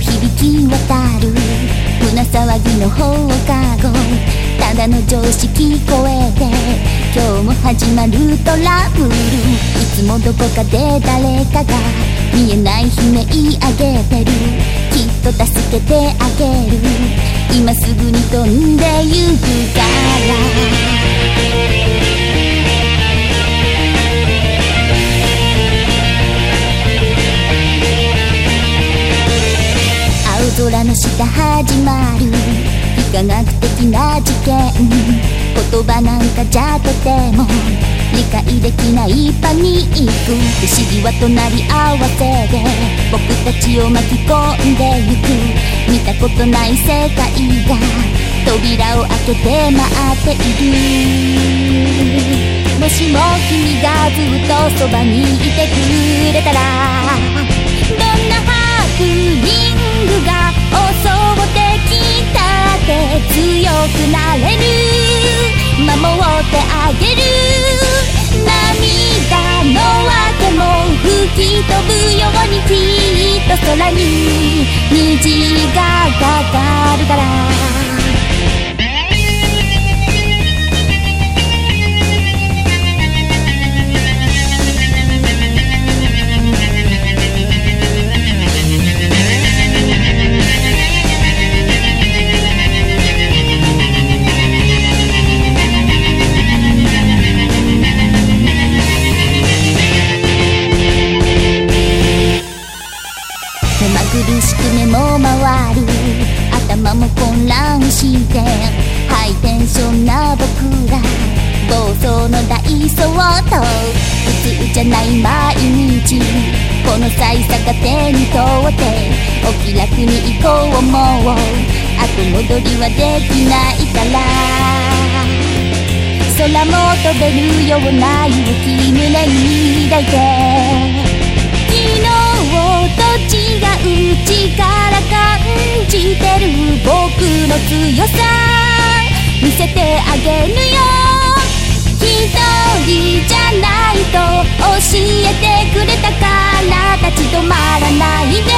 響き渡る胸騒ぎの放課後ただの常識超えて今日も始まるトラブル。いつもどこかで誰かが見えない悲鳴上げてる。きっと助けてあげる。今すぐに飛んでゆくから。空の下始まる。非科学的な事件。言葉なんかじゃとても理解できないパニック。不思議は隣り合わせで僕たちを巻き込んでゆく。見たことない世界が扉を開けて待っている。もしも君がずっとそばにいてくれたらくなれる。守ってあげる。涙の訳も吹き飛ぶようにきっと空に虹がかかるから。の大相当普通じゃない毎日。この際差が手に取ってお気楽に行こうもう。後戻りはできないから。空も飛べるような勇気胸に抱いて。昨日と違う力感じてる僕の強さ。見せてあげるよ。一人じゃないとえてくれたから立ち止まらないで。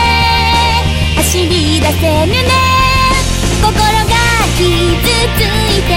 走り出せるね。心が傷ついて